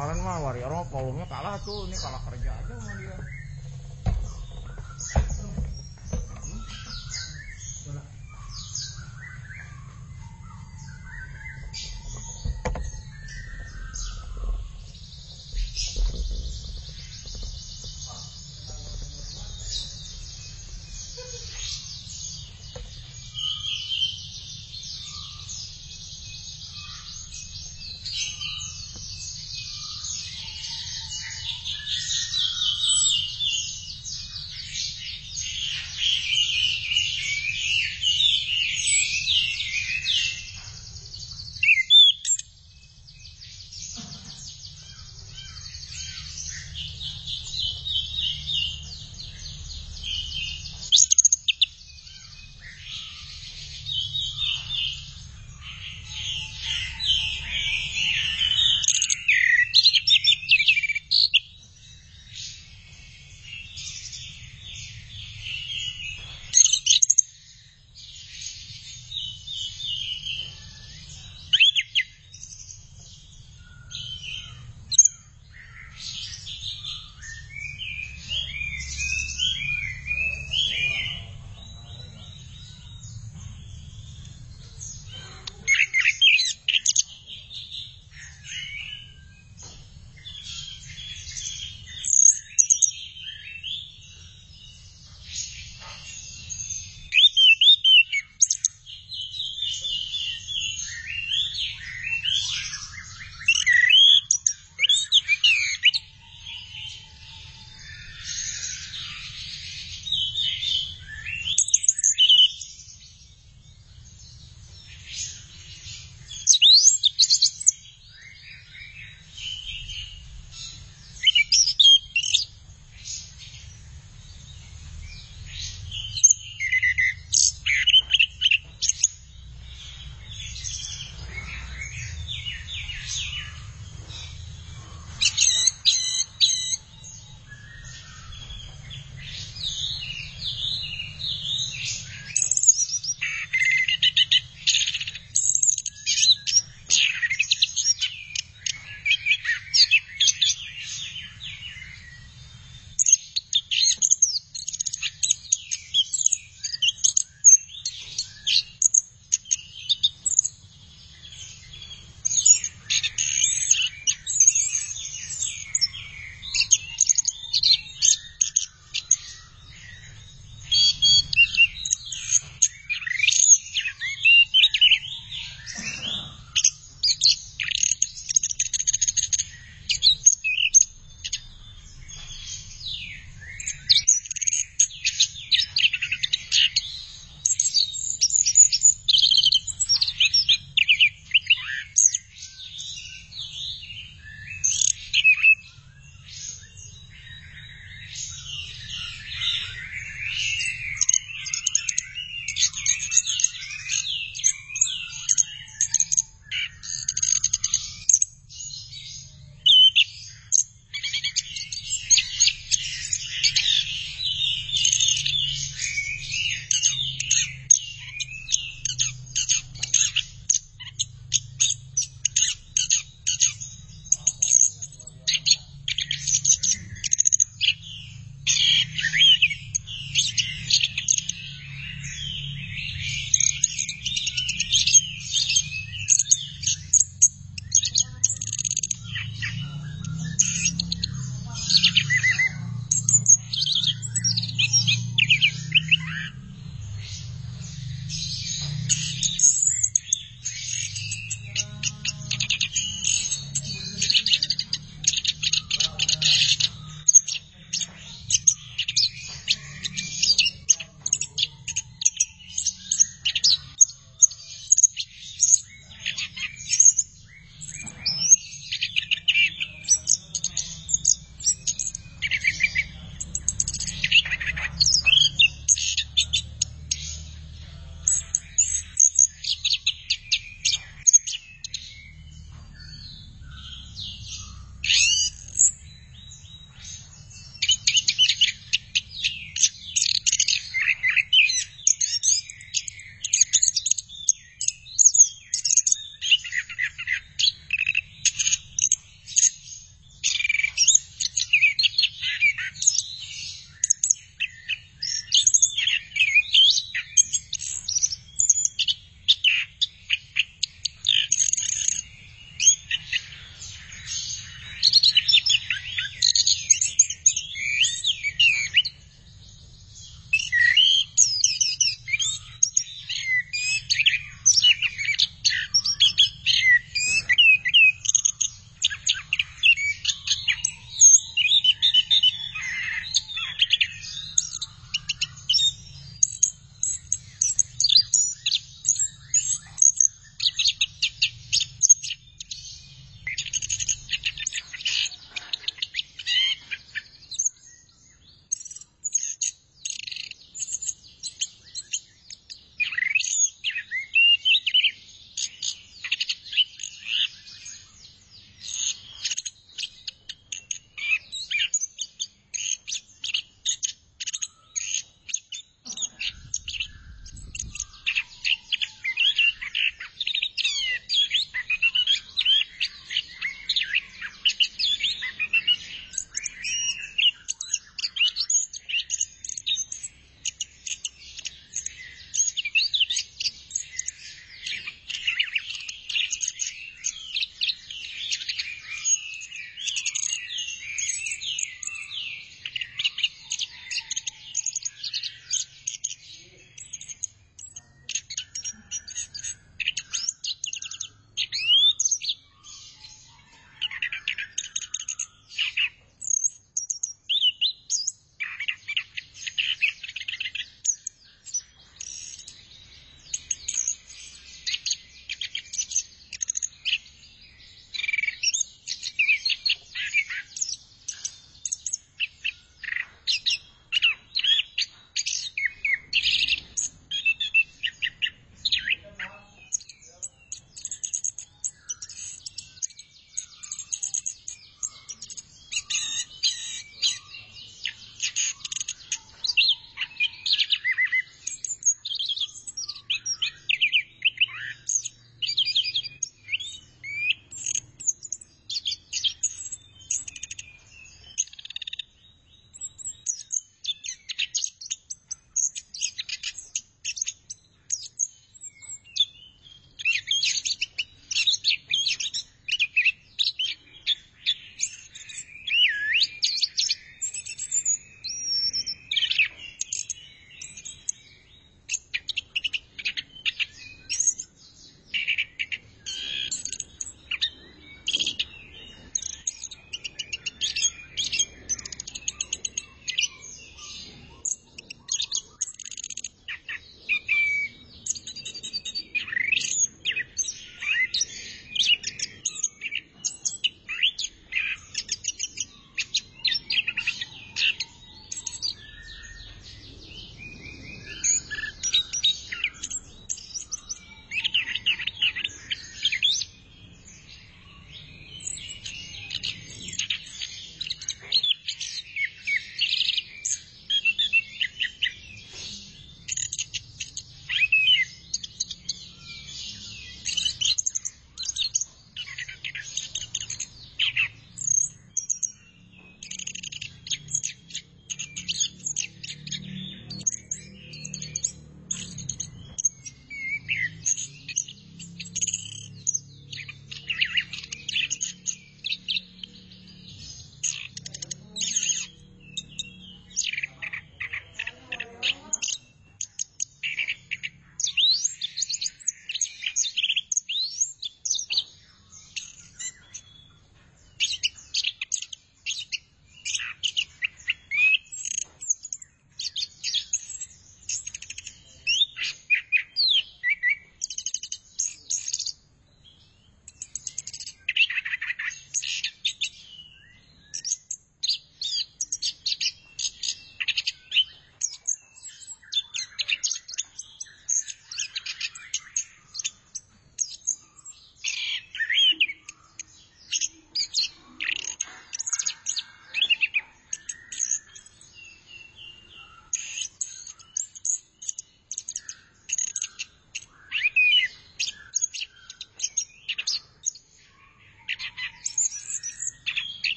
kemarin mah Warrior mah volume kalah tuh ini kalah kerja aja sama dia.